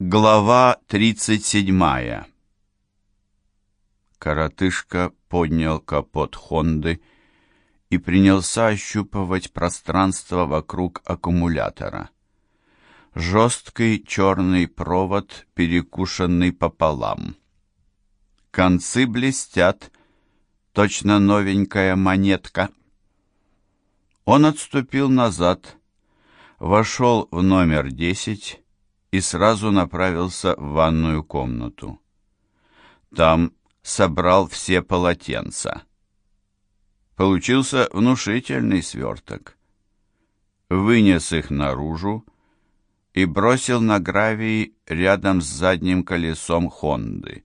Глава 37 Коротышка поднял капот Хонды и принялся ощупывать пространство вокруг аккумулятора. Жесткий черный провод, перекушенный пополам. Концы блестят, точно новенькая монетка. Он отступил назад, вошел в номер десять и сразу направился в ванную комнату. Там собрал все полотенца. Получился внушительный сверток. Вынес их наружу и бросил на гравий рядом с задним колесом Хонды.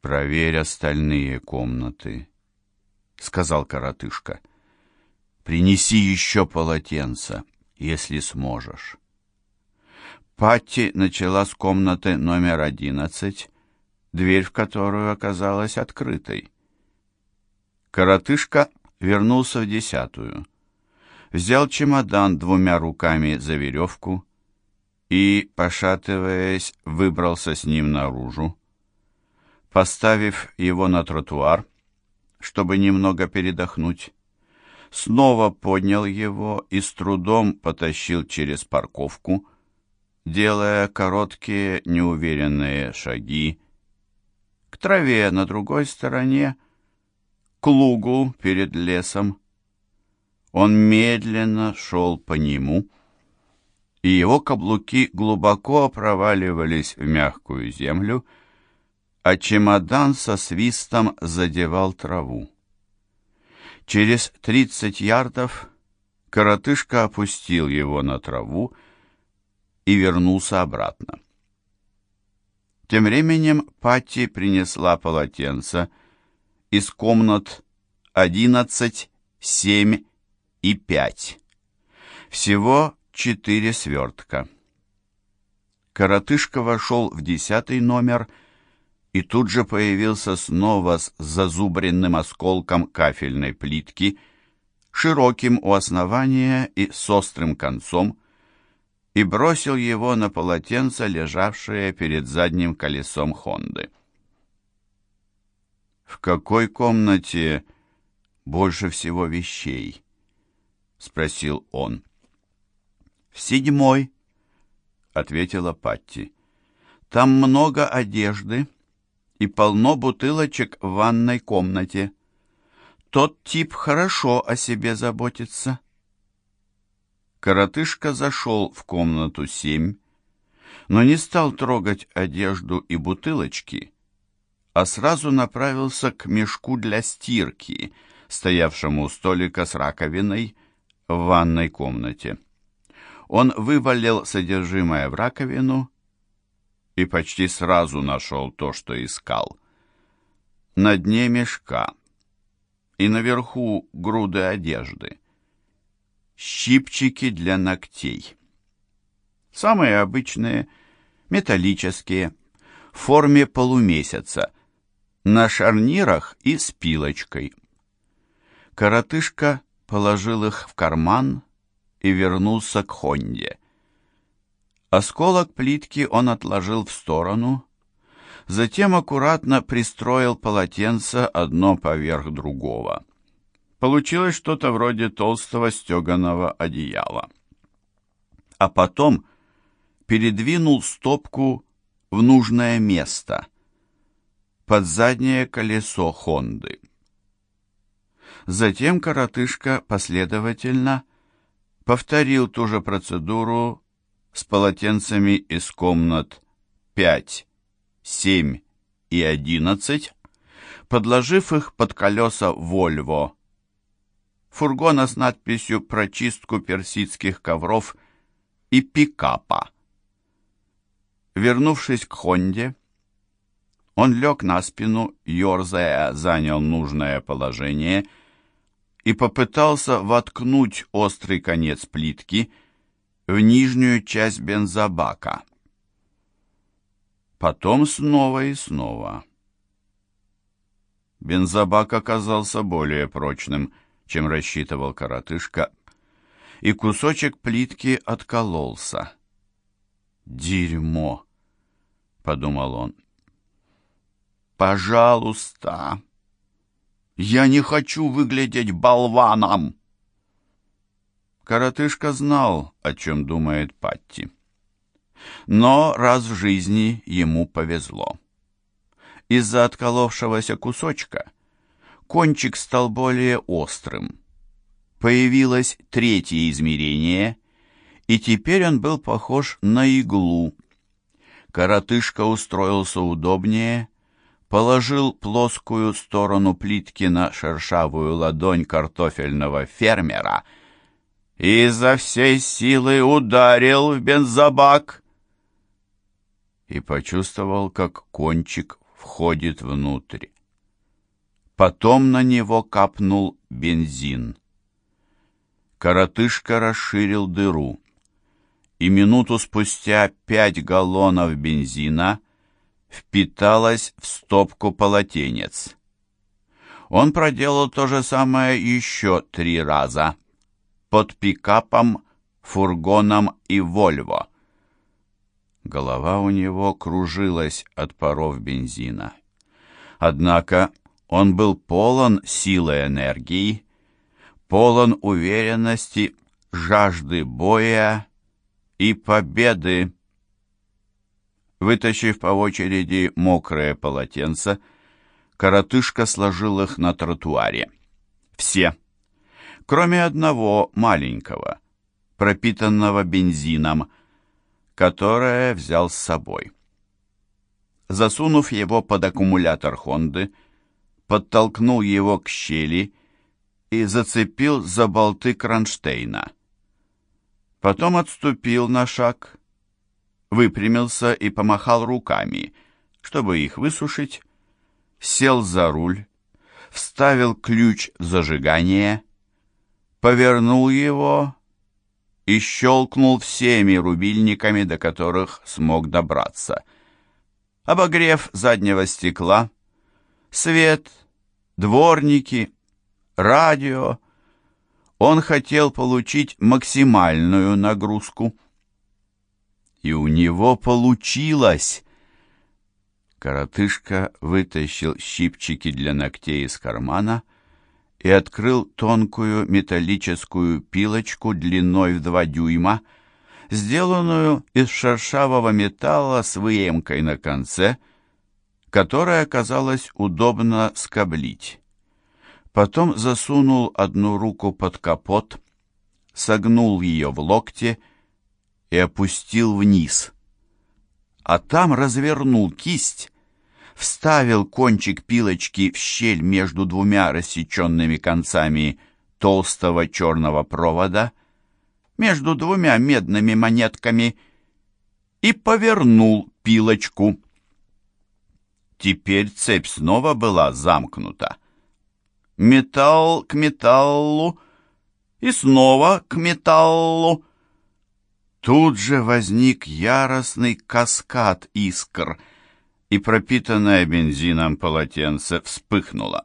«Проверь остальные комнаты», — сказал коротышка. «Принеси еще полотенца, если сможешь». Патти начала с комнаты номер одиннадцать, дверь в которую оказалась открытой. Коротышка вернулся в десятую, взял чемодан двумя руками за веревку и, пошатываясь, выбрался с ним наружу. Поставив его на тротуар, чтобы немного передохнуть, снова поднял его и с трудом потащил через парковку, делая короткие неуверенные шаги к траве на другой стороне, к лугу перед лесом. Он медленно шел по нему, и его каблуки глубоко проваливались в мягкую землю, а чемодан со свистом задевал траву. Через тридцать ярдов коротышка опустил его на траву и вернулся обратно. Тем временем Патти принесла полотенце из комнат 11, 7 и 5. Всего четыре свертка. Коротышка вошел в десятый номер и тут же появился снова с зазубренным осколком кафельной плитки, широким у основания и с острым концом, и бросил его на полотенце, лежавшее перед задним колесом Хонды. «В какой комнате больше всего вещей?» — спросил он. «В седьмой», — ответила Патти. «Там много одежды и полно бутылочек в ванной комнате. Тот тип хорошо о себе заботится». Коротышка зашел в комнату семь, но не стал трогать одежду и бутылочки, а сразу направился к мешку для стирки, стоявшему у столика с раковиной в ванной комнате. Он вывалил содержимое в раковину и почти сразу нашел то, что искал. На дне мешка и наверху груды одежды щипчики для ногтей. Самые обычные, металлические, в форме полумесяца, на шарнирах и с пилочкой. Коротышка положил их в карман и вернулся к Хонде. Осколок плитки он отложил в сторону, затем аккуратно пристроил полотенце одно поверх другого. Получилось что-то вроде толстого стеганого одеяла. А потом передвинул стопку в нужное место, под заднее колесо Хонды. Затем коротышка последовательно повторил ту же процедуру с полотенцами из комнат 5, 7 и 11, подложив их под колеса «Вольво» фургона с надписью «Прочистку персидских ковров» и пикапа. Вернувшись к Хонде, он лег на спину, ерзая, занял нужное положение и попытался воткнуть острый конец плитки в нижнюю часть бензобака. Потом снова и снова. Бензобак оказался более прочным, чем рассчитывал коротышка, и кусочек плитки откололся. «Дерьмо!» — подумал он. «Пожалуйста, я не хочу выглядеть болваном!» Коротышка знал, о чем думает Патти. Но раз в жизни ему повезло. Из-за отколовшегося кусочка кончик стал более острым. Появилось третье измерение, и теперь он был похож на иглу. Коротышка устроился удобнее, положил плоскую сторону плитки на шершавую ладонь картофельного фермера и изо всей силы ударил в бензобак и почувствовал, как кончик входит внутрь. Потом на него капнул бензин. Коротышка расширил дыру, и минуту спустя пять галлонов бензина впиталось в стопку полотенец. Он проделал то же самое еще три раза под пикапом, фургоном и Вольво. Голова у него кружилась от паров бензина. Однако он был полон силы энергии, полон уверенности, жажды боя и победы. Вытащив по очереди мокрые полотенца, коротышка сложил их на тротуаре. Все, кроме одного маленького, пропитанного бензином, которое взял с собой. Засунув его под аккумулятор Хонды, подтолкнул его к щели и зацепил за болты кронштейна. Потом отступил на шаг, выпрямился и помахал руками, чтобы их высушить, сел за руль, вставил ключ в зажигание, повернул его и щелкнул всеми рубильниками, до которых смог добраться. Обогрев заднего стекла, свет, дворники, радио. Он хотел получить максимальную нагрузку. И у него получилось. Коротышка вытащил щипчики для ногтей из кармана и открыл тонкую металлическую пилочку длиной в два дюйма, сделанную из шершавого металла с выемкой на конце, которая оказалось удобно скоблить. Потом засунул одну руку под капот, согнул ее в локте и опустил вниз. А там развернул кисть, вставил кончик пилочки в щель между двумя рассеченными концами толстого черного провода, между двумя медными монетками, и повернул пилочку. Теперь цепь снова была замкнута. Металл к металлу и снова к металлу. Тут же возник яростный каскад искр, и пропитанное бензином полотенце вспыхнуло.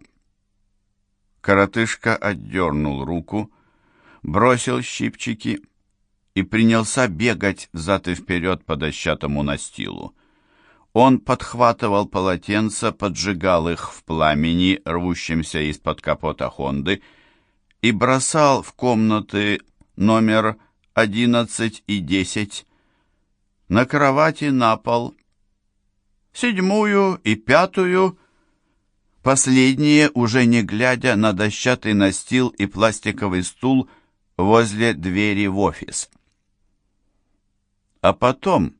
Коротышка отдернул руку, бросил щипчики и принялся бегать взад и вперед по дощатому настилу. Он подхватывал полотенца, поджигал их в пламени, рвущемся из-под капота Хонды, и бросал в комнаты номер 11 и 10, на кровати на пол, седьмую и пятую, последние уже не глядя на дощатый настил и пластиковый стул возле двери в офис. А потом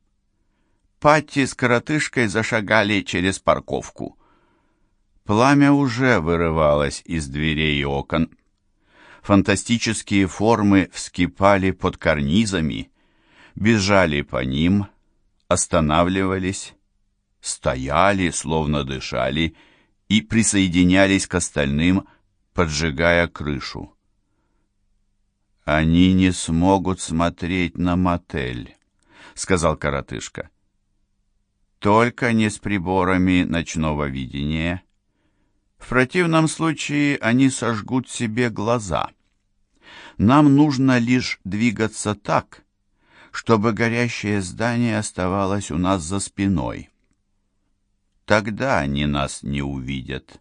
Патти с коротышкой зашагали через парковку. Пламя уже вырывалось из дверей и окон. Фантастические формы вскипали под карнизами, бежали по ним, останавливались, стояли, словно дышали, и присоединялись к остальным, поджигая крышу. «Они не смогут смотреть на мотель», — сказал коротышка. Только не с приборами ночного видения. В противном случае они сожгут себе глаза. Нам нужно лишь двигаться так, чтобы горящее здание оставалось у нас за спиной. Тогда они нас не увидят.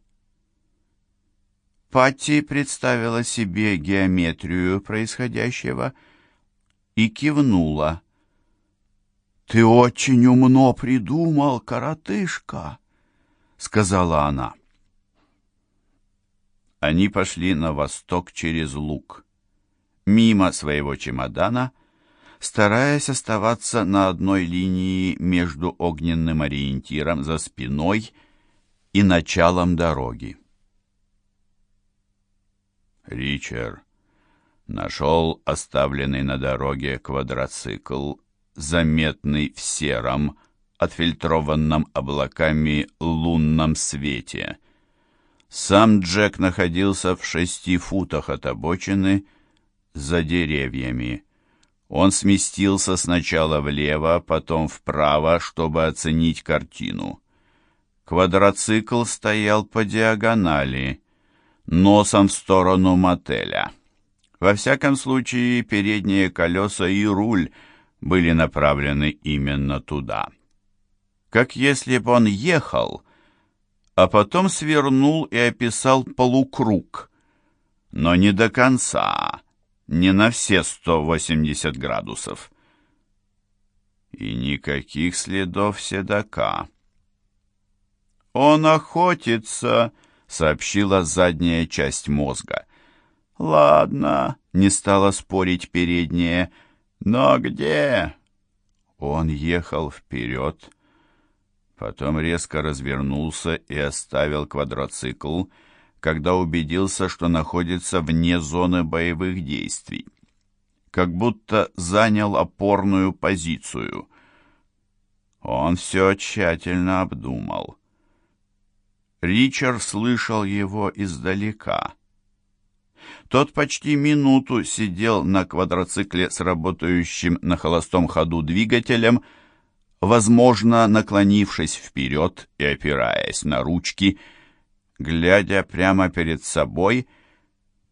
Патти представила себе геометрию происходящего и кивнула. «Ты очень умно придумал, коротышка!» — сказала она. Они пошли на восток через луг, мимо своего чемодана, стараясь оставаться на одной линии между огненным ориентиром за спиной и началом дороги. Ричард нашел оставленный на дороге квадроцикл, заметный в сером, отфильтрованном облаками лунном свете. Сам Джек находился в шести футах от обочины за деревьями. Он сместился сначала влево, потом вправо, чтобы оценить картину. Квадроцикл стоял по диагонали, носом в сторону мотеля. Во всяком случае, передние колеса и руль были направлены именно туда. Как если бы он ехал, а потом свернул и описал полукруг, но не до конца, не на все 180 градусов. И никаких следов седока. «Он охотится», — сообщила задняя часть мозга. «Ладно», — не стала спорить передняя, — «но где?» Он ехал вперед, потом резко развернулся и оставил квадроцикл, когда убедился, что находится вне зоны боевых действий. Как будто занял опорную позицию. Он все тщательно обдумал. Ричард слышал его издалека. Тот почти минуту сидел на квадроцикле с работающим на холостом ходу двигателем, возможно, наклонившись вперед и опираясь на ручки, глядя прямо перед собой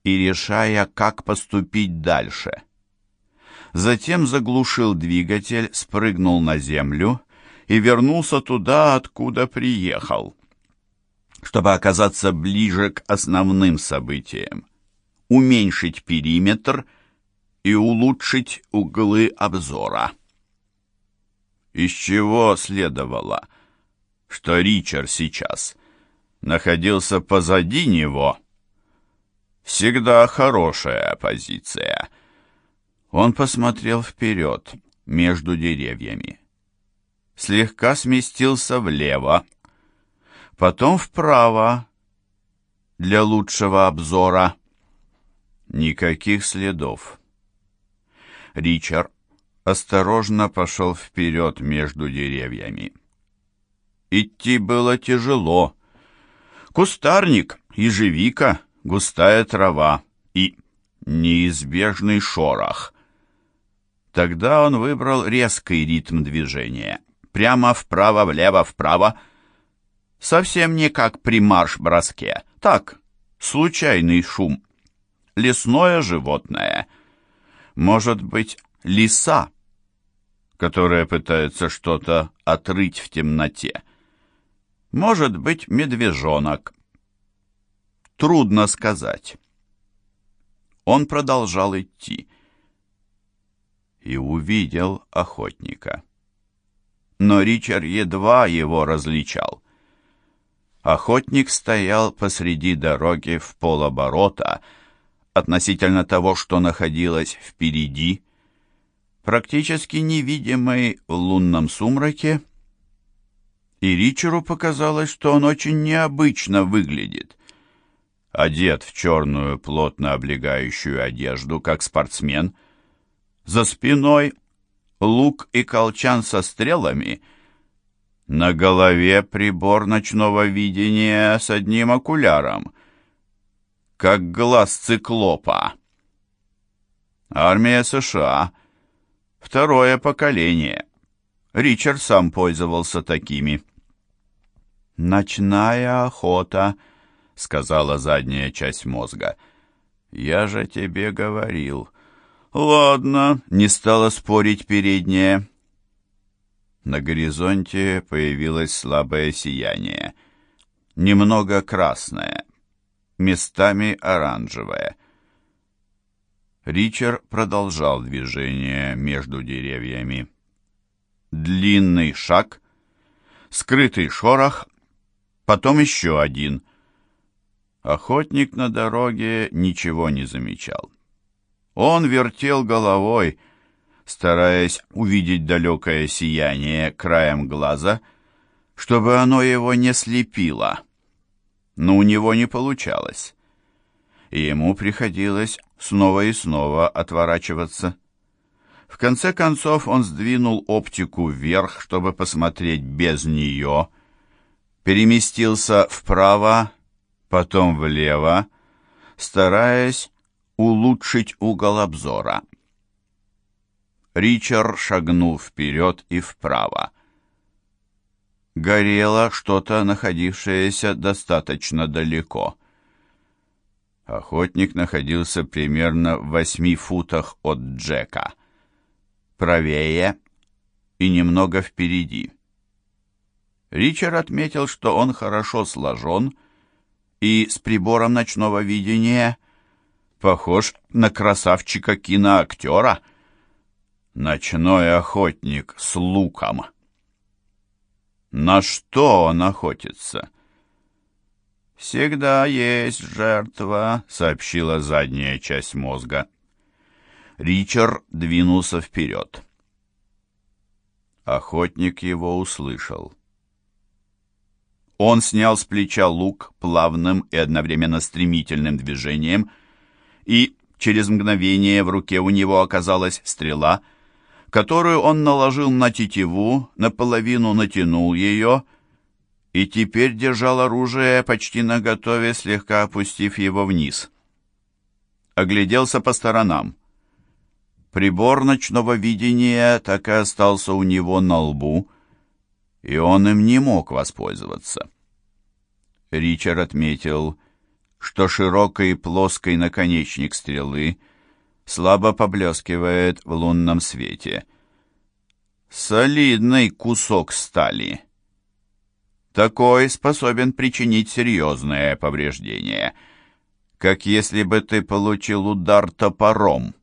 и решая, как поступить дальше. Затем заглушил двигатель, спрыгнул на землю и вернулся туда, откуда приехал чтобы оказаться ближе к основным событиям, уменьшить периметр и улучшить углы обзора. Из чего следовало, что Ричард сейчас находился позади него? Всегда хорошая позиция. Он посмотрел вперед, между деревьями. Слегка сместился влево, потом вправо для лучшего обзора. Никаких следов. Ричард осторожно пошел вперед между деревьями. Идти было тяжело. Кустарник, ежевика, густая трава и неизбежный шорох. Тогда он выбрал резкий ритм движения. Прямо вправо, влево, вправо — Совсем не как при марш-броске. Так, случайный шум. Лесное животное. Может быть, лиса, которая пытается что-то отрыть в темноте. Может быть, медвежонок. Трудно сказать. Он продолжал идти и увидел охотника. Но Ричард едва его различал. Охотник стоял посреди дороги в полоборота относительно того, что находилось впереди, практически невидимый в лунном сумраке, и Ричеру показалось, что он очень необычно выглядит. Одет в черную плотно облегающую одежду, как спортсмен, за спиной лук и колчан со стрелами — на голове прибор ночного видения с одним окуляром, как глаз циклопа. Армия США. Второе поколение. Ричард сам пользовался такими. «Ночная охота», — сказала задняя часть мозга. «Я же тебе говорил, «Ладно», — не стала спорить передняя. На горизонте появилось слабое сияние. Немного красное, местами оранжевое. Ричард продолжал движение между деревьями. Длинный шаг, скрытый шорох, потом еще один. Охотник на дороге ничего не замечал. Он вертел головой, стараясь увидеть далекое сияние краем глаза, чтобы оно его не слепило. Но у него не получалось, и ему приходилось снова и снова отворачиваться. В конце концов он сдвинул оптику вверх, чтобы посмотреть без нее, переместился вправо, потом влево, стараясь улучшить угол обзора. Ричард шагнул вперед и вправо. Горело что-то, находившееся достаточно далеко. Охотник находился примерно в восьми футах от Джека. Правее и немного впереди. Ричард отметил, что он хорошо сложен и с прибором ночного видения похож на красавчика-киноактера. Ночной охотник с луком. На что он охотится? «Всегда есть жертва», — сообщила задняя часть мозга. Ричард двинулся вперед. Охотник его услышал. Он снял с плеча лук плавным и одновременно стремительным движением — и через мгновение в руке у него оказалась стрела, которую он наложил на тетиву, наполовину натянул ее и теперь держал оружие почти наготове, слегка опустив его вниз. Огляделся по сторонам. Прибор ночного видения так и остался у него на лбу, и он им не мог воспользоваться. Ричард отметил, что широкий плоский наконечник стрелы слабо поблескивает в лунном свете. Солидный кусок стали. Такой способен причинить серьезное повреждение, как если бы ты получил удар топором.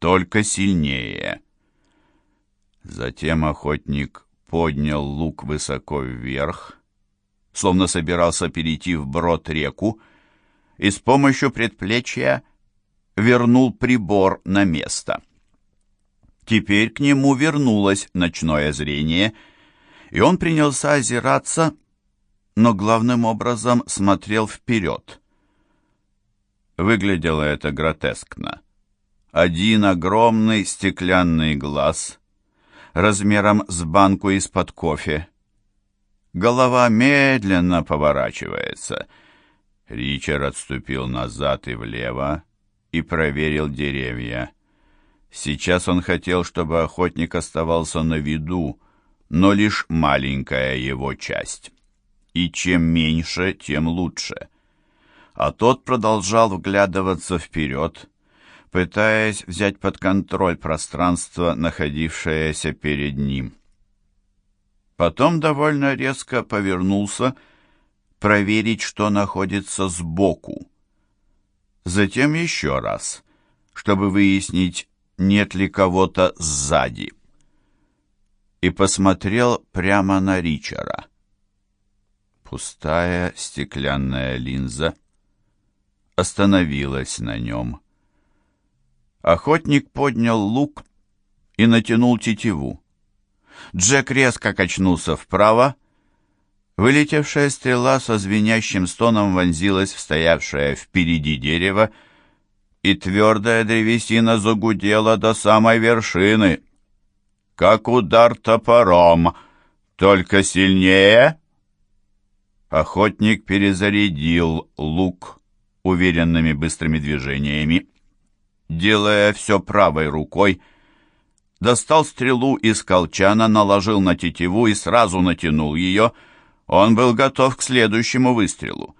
Только сильнее. Затем охотник поднял лук высоко вверх, словно собирался перейти вброд реку, и с помощью предплечья вернул прибор на место. Теперь к нему вернулось ночное зрение, и он принялся озираться, но главным образом смотрел вперед. Выглядело это гротескно. Один огромный стеклянный глаз размером с банку из-под кофе, Голова медленно поворачивается. Ричард отступил назад и влево и проверил деревья. Сейчас он хотел, чтобы охотник оставался на виду, но лишь маленькая его часть. И чем меньше, тем лучше. А тот продолжал вглядываться вперед, пытаясь взять под контроль пространство, находившееся перед ним. Потом довольно резко повернулся проверить, что находится сбоку. Затем еще раз, чтобы выяснить, нет ли кого-то сзади. И посмотрел прямо на Ричера. Пустая стеклянная линза остановилась на нем. Охотник поднял лук и натянул тетиву. Джек резко качнулся вправо. Вылетевшая стрела со звенящим стоном вонзилась в стоявшее впереди дерево, и твердая древесина загудела до самой вершины. Как удар топором, только сильнее. Охотник перезарядил лук уверенными быстрыми движениями, делая все правой рукой, достал стрелу из колчана, наложил на тетиву и сразу натянул ее. Он был готов к следующему выстрелу.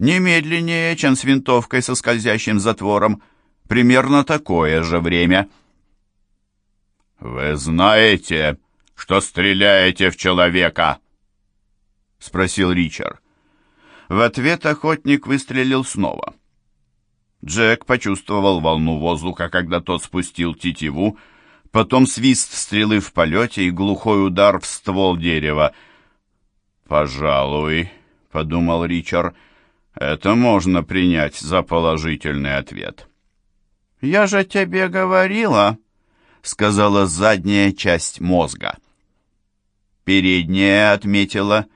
Немедленнее, чем с винтовкой со скользящим затвором, примерно такое же время. «Вы знаете, что стреляете в человека?» — спросил Ричард. В ответ охотник выстрелил снова. Джек почувствовал волну воздуха, когда тот спустил тетиву, потом свист стрелы в полете и глухой удар в ствол дерева. «Пожалуй», — подумал Ричард, — «это можно принять за положительный ответ». «Я же тебе говорила», — сказала задняя часть мозга. Передняя отметила,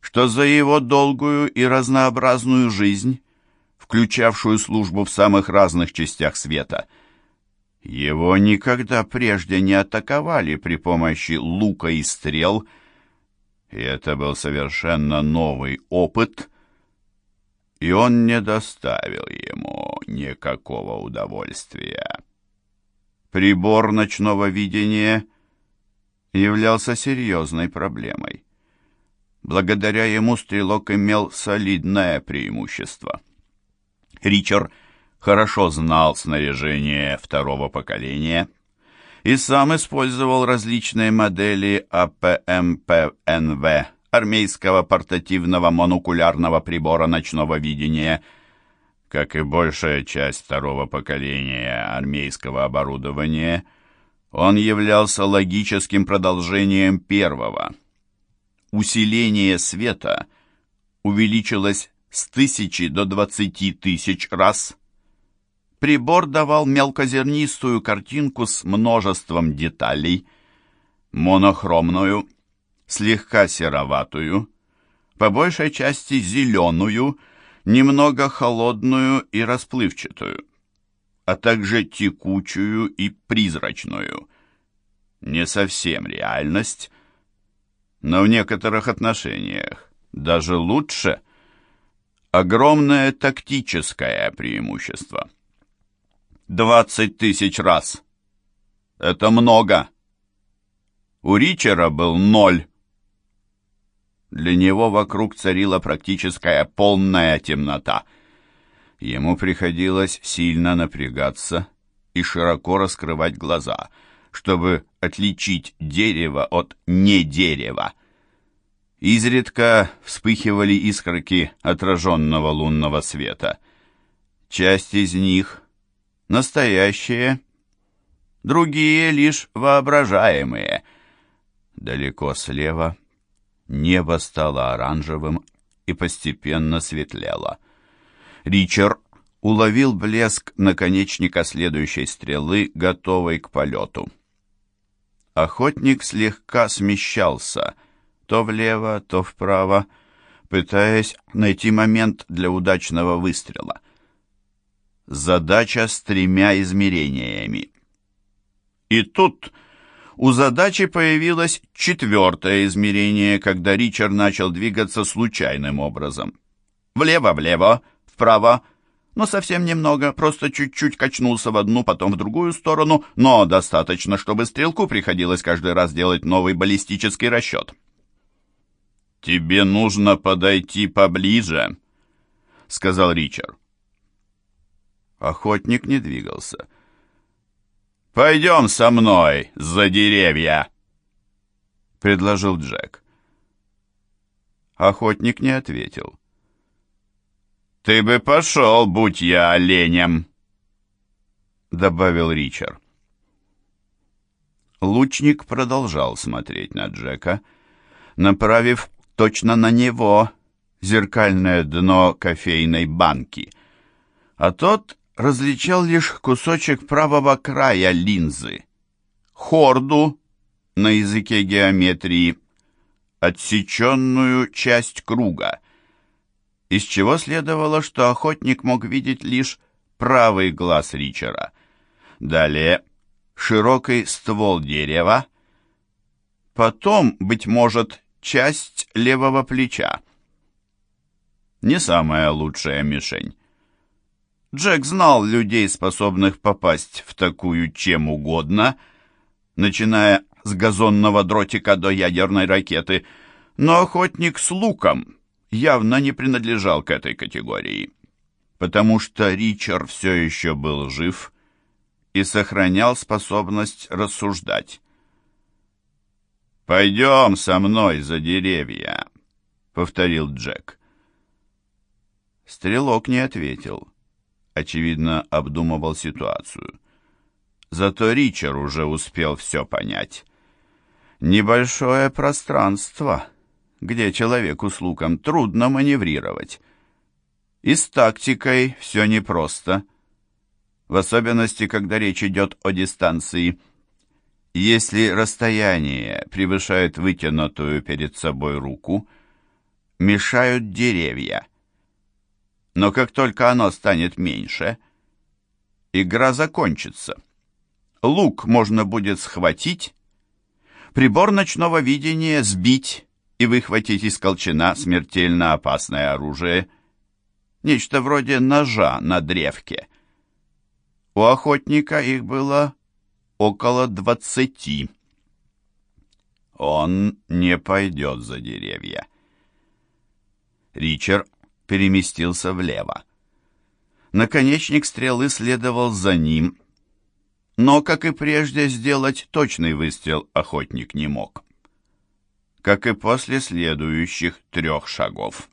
что за его долгую и разнообразную жизнь включавшую службу в самых разных частях света. Его никогда прежде не атаковали при помощи лука и стрел, и это был совершенно новый опыт, и он не доставил ему никакого удовольствия. Прибор ночного видения являлся серьезной проблемой. Благодаря ему стрелок имел солидное преимущество. Ричард хорошо знал снаряжение второго поколения и сам использовал различные модели АПМПНВ, армейского портативного монокулярного прибора ночного видения. Как и большая часть второго поколения армейского оборудования, он являлся логическим продолжением первого. Усиление света увеличилось с тысячи до двадцати тысяч раз. Прибор давал мелкозернистую картинку с множеством деталей, монохромную, слегка сероватую, по большей части зеленую, немного холодную и расплывчатую, а также текучую и призрачную. Не совсем реальность, но в некоторых отношениях даже лучше – огромное тактическое преимущество. Двадцать тысяч раз. Это много. У Ричера был ноль. Для него вокруг царила практическая полная темнота. Ему приходилось сильно напрягаться и широко раскрывать глаза, чтобы отличить дерево от недерева. Изредка вспыхивали искорки отраженного лунного света. Часть из них настоящие, другие лишь воображаемые. Далеко слева небо стало оранжевым и постепенно светлело. Ричард уловил блеск наконечника следующей стрелы, готовой к полету. Охотник слегка смещался — то влево, то вправо, пытаясь найти момент для удачного выстрела. Задача с тремя измерениями. И тут у задачи появилось четвертое измерение, когда Ричард начал двигаться случайным образом. Влево-влево, вправо, но совсем немного, просто чуть-чуть качнулся в одну, потом в другую сторону, но достаточно, чтобы стрелку приходилось каждый раз делать новый баллистический расчет. «Тебе нужно подойти поближе», — сказал Ричард. Охотник не двигался. «Пойдем со мной за деревья», — предложил Джек. Охотник не ответил. «Ты бы пошел, будь я оленем», — добавил Ричард. Лучник продолжал смотреть на Джека, направив точно на него зеркальное дно кофейной банки, а тот различал лишь кусочек правого края линзы, хорду на языке геометрии, отсеченную часть круга, из чего следовало, что охотник мог видеть лишь правый глаз Ричера. Далее широкий ствол дерева, потом, быть может, часть левого плеча. Не самая лучшая мишень. Джек знал людей, способных попасть в такую чем угодно, начиная с газонного дротика до ядерной ракеты, но охотник с луком явно не принадлежал к этой категории. потому что Ричард все еще был жив и сохранял способность рассуждать. «Пойдем со мной за деревья», — повторил Джек. Стрелок не ответил. Очевидно, обдумывал ситуацию. Зато Ричард уже успел все понять. Небольшое пространство, где человеку с луком трудно маневрировать. И с тактикой все непросто, в особенности, когда речь идет о дистанции — если расстояние превышает вытянутую перед собой руку, мешают деревья. Но как только оно станет меньше, игра закончится. Лук можно будет схватить, прибор ночного видения сбить и выхватить из колчана смертельно опасное оружие, нечто вроде ножа на древке. У охотника их было около двадцати. Он не пойдет за деревья. Ричард переместился влево. Наконечник стрелы следовал за ним, но, как и прежде, сделать точный выстрел охотник не мог. Как и после следующих трех шагов.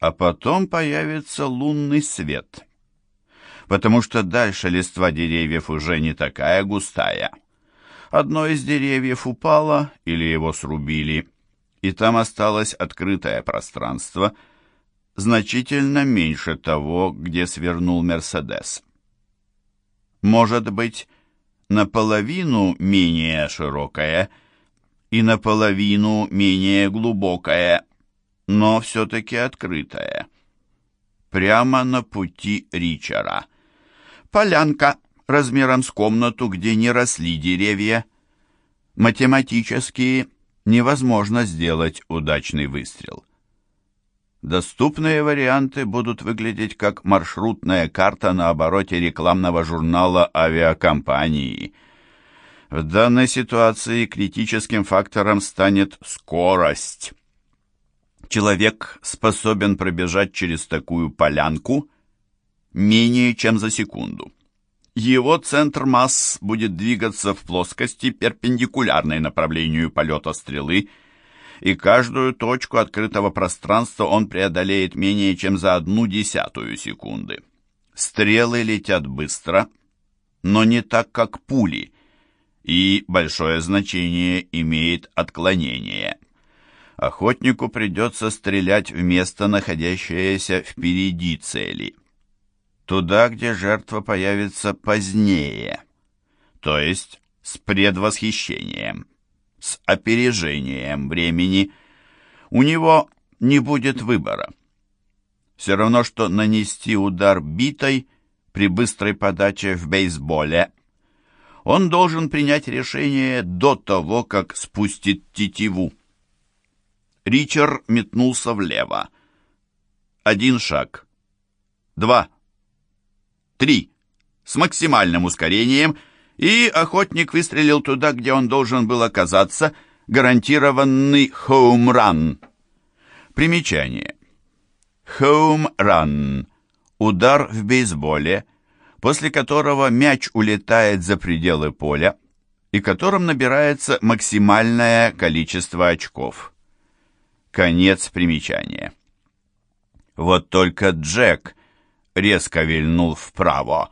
А потом появится лунный свет — потому что дальше листва деревьев уже не такая густая. Одно из деревьев упало или его срубили, и там осталось открытое пространство, значительно меньше того, где свернул Мерседес. Может быть, наполовину менее широкое и наполовину менее глубокое, но все-таки открытое. Прямо на пути Ричера — Полянка размером с комнату, где не росли деревья. Математически невозможно сделать удачный выстрел. Доступные варианты будут выглядеть как маршрутная карта на обороте рекламного журнала авиакомпании. В данной ситуации критическим фактором станет скорость. Человек способен пробежать через такую полянку менее чем за секунду. Его центр масс будет двигаться в плоскости, перпендикулярной направлению полета стрелы, и каждую точку открытого пространства он преодолеет менее чем за одну десятую секунды. Стрелы летят быстро, но не так, как пули, и большое значение имеет отклонение. Охотнику придется стрелять в место, находящееся впереди цели – туда, где жертва появится позднее, то есть с предвосхищением, с опережением времени, у него не будет выбора. Все равно, что нанести удар битой при быстрой подаче в бейсболе. Он должен принять решение до того, как спустит тетиву. Ричард метнулся влево. Один шаг. Два три, с максимальным ускорением, и охотник выстрелил туда, где он должен был оказаться, гарантированный хоум-ран. Примечание. Хоум-ран. Удар в бейсболе, после которого мяч улетает за пределы поля и которым набирается максимальное количество очков. Конец примечания. Вот только Джек резко вильнул вправо,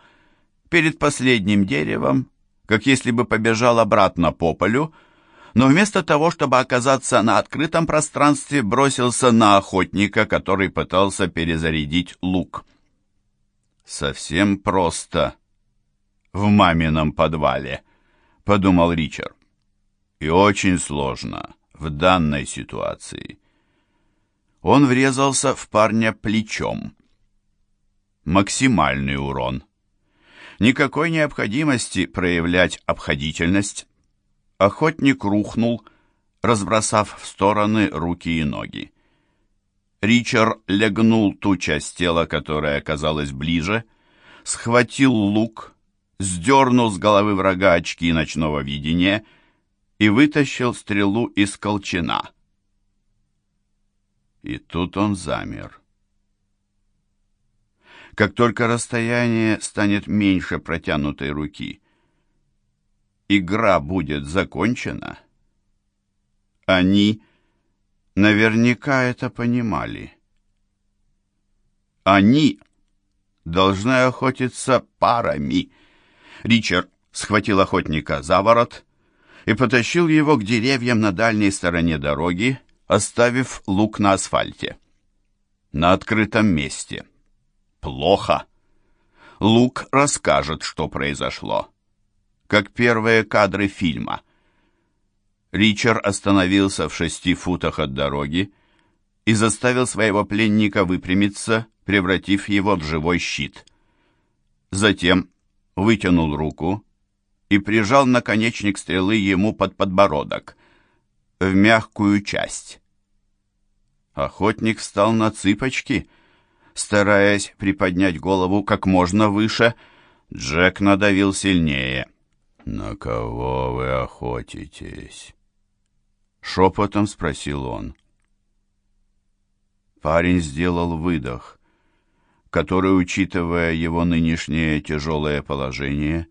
перед последним деревом, как если бы побежал обратно по полю, но вместо того, чтобы оказаться на открытом пространстве, бросился на охотника, который пытался перезарядить лук. «Совсем просто в мамином подвале», — подумал Ричард. «И очень сложно в данной ситуации». Он врезался в парня плечом максимальный урон. Никакой необходимости проявлять обходительность. Охотник рухнул, разбросав в стороны руки и ноги. Ричард легнул ту часть тела, которая оказалась ближе, схватил лук, сдернул с головы врага очки ночного видения и вытащил стрелу из колчана. И тут он замер как только расстояние станет меньше протянутой руки. Игра будет закончена. Они наверняка это понимали. Они должны охотиться парами. Ричард схватил охотника за ворот и потащил его к деревьям на дальней стороне дороги, оставив лук на асфальте. На открытом месте. Плохо. Лук расскажет, что произошло. Как первые кадры фильма. Ричард остановился в шести футах от дороги и заставил своего пленника выпрямиться, превратив его в живой щит. Затем вытянул руку и прижал наконечник стрелы ему под подбородок, в мягкую часть. Охотник встал на цыпочки, стараясь приподнять голову как можно выше. Джек надавил сильнее. «На кого вы охотитесь?» Шепотом спросил он. Парень сделал выдох, который, учитывая его нынешнее тяжелое положение,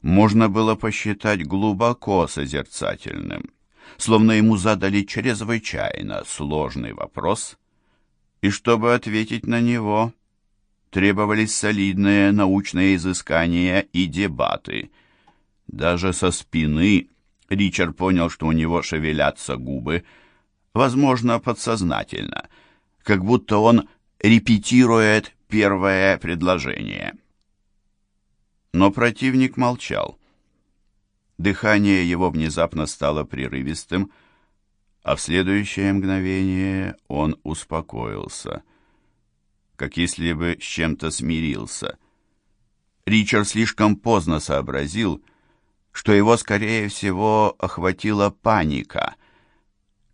можно было посчитать глубоко созерцательным, словно ему задали чрезвычайно сложный вопрос, и чтобы ответить на него, требовались солидные научные изыскания и дебаты. Даже со спины Ричард понял, что у него шевелятся губы, возможно, подсознательно, как будто он репетирует первое предложение. Но противник молчал. Дыхание его внезапно стало прерывистым, а в следующее мгновение он успокоился, как если бы с чем-то смирился. Ричард слишком поздно сообразил, что его, скорее всего, охватила паника,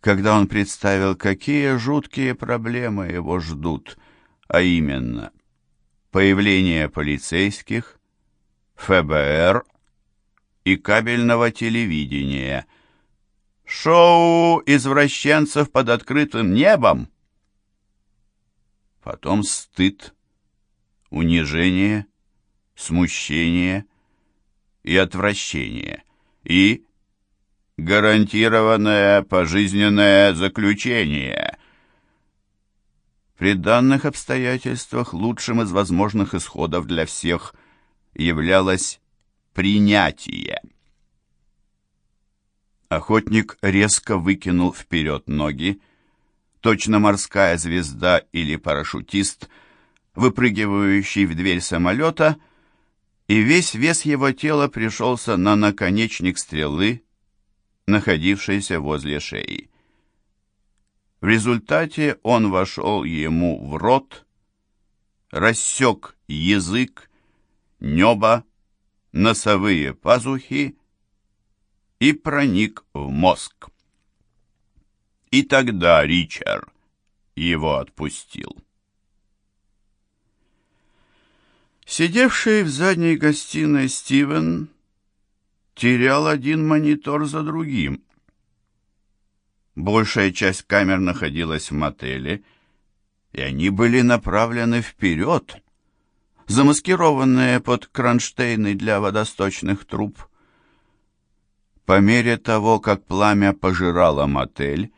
когда он представил, какие жуткие проблемы его ждут, а именно появление полицейских, ФБР и кабельного телевидения. Шоу извращенцев под открытым небом. Потом стыд, унижение, смущение и отвращение. И гарантированное пожизненное заключение. При данных обстоятельствах лучшим из возможных исходов для всех – являлось принятие. Охотник резко выкинул вперед ноги, точно морская звезда или парашютист, выпрыгивающий в дверь самолета, и весь вес его тела пришелся на наконечник стрелы, находившийся возле шеи. В результате он вошел ему в рот, рассек язык небо, носовые пазухи и проник в мозг. И тогда Ричард его отпустил. Сидевший в задней гостиной Стивен терял один монитор за другим. Большая часть камер находилась в мотеле, и они были направлены вперед, замаскированные под кронштейны для водосточных труб. По мере того, как пламя пожирало мотель,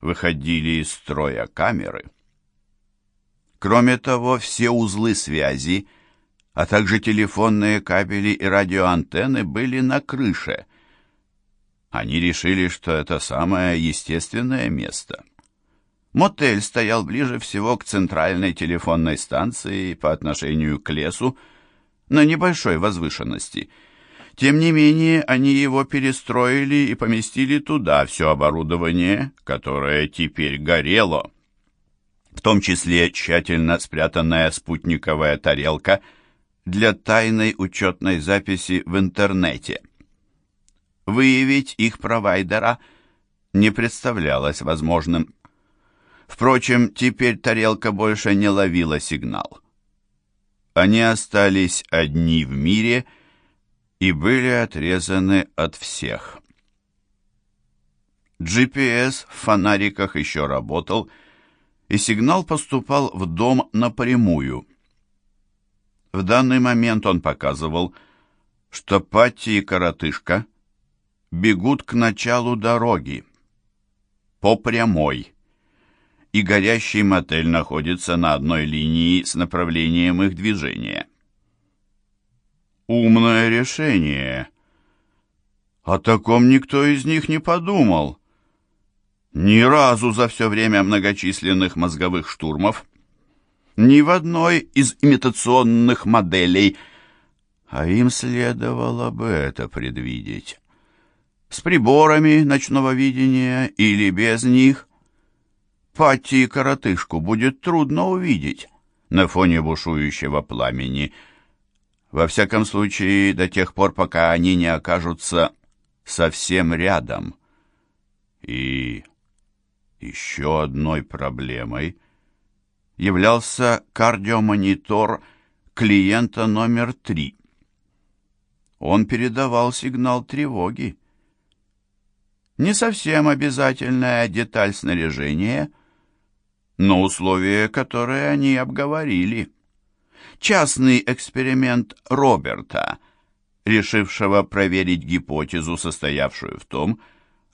выходили из строя камеры. Кроме того, все узлы связи, а также телефонные кабели и радиоантенны были на крыше. Они решили, что это самое естественное место. Мотель стоял ближе всего к центральной телефонной станции по отношению к лесу на небольшой возвышенности. Тем не менее, они его перестроили и поместили туда все оборудование, которое теперь горело. В том числе тщательно спрятанная спутниковая тарелка для тайной учетной записи в интернете. Выявить их провайдера не представлялось возможным. Впрочем, теперь тарелка больше не ловила сигнал. Они остались одни в мире и были отрезаны от всех. GPS в фонариках еще работал, и сигнал поступал в дом напрямую. В данный момент он показывал, что Патти и Коротышка бегут к началу дороги по прямой, и горящий мотель находится на одной линии с направлением их движения. Умное решение. О таком никто из них не подумал. Ни разу за все время многочисленных мозговых штурмов, ни в одной из имитационных моделей, а им следовало бы это предвидеть. С приборами ночного видения или без них, Патти и коротышку будет трудно увидеть на фоне бушующего пламени. Во всяком случае, до тех пор, пока они не окажутся совсем рядом. И еще одной проблемой являлся кардиомонитор клиента номер три. Он передавал сигнал тревоги. Не совсем обязательная деталь снаряжения, но условия, которые они обговорили. Частный эксперимент Роберта, решившего проверить гипотезу, состоявшую в том,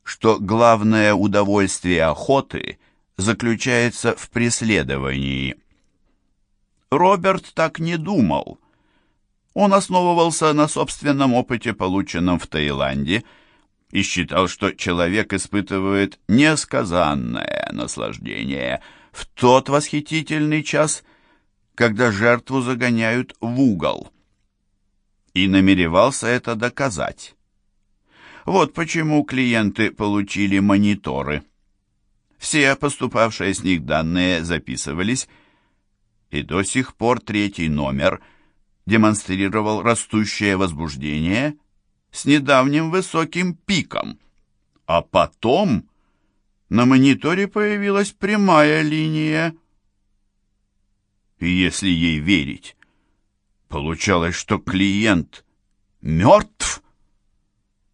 что главное удовольствие охоты заключается в преследовании. Роберт так не думал. Он основывался на собственном опыте, полученном в Таиланде, и считал, что человек испытывает несказанное наслаждение в тот восхитительный час, когда жертву загоняют в угол. И намеревался это доказать. Вот почему клиенты получили мониторы. Все поступавшие с них данные записывались, и до сих пор третий номер демонстрировал растущее возбуждение с недавним высоким пиком. А потом на мониторе появилась прямая линия. Если ей верить, получалось, что клиент мертв.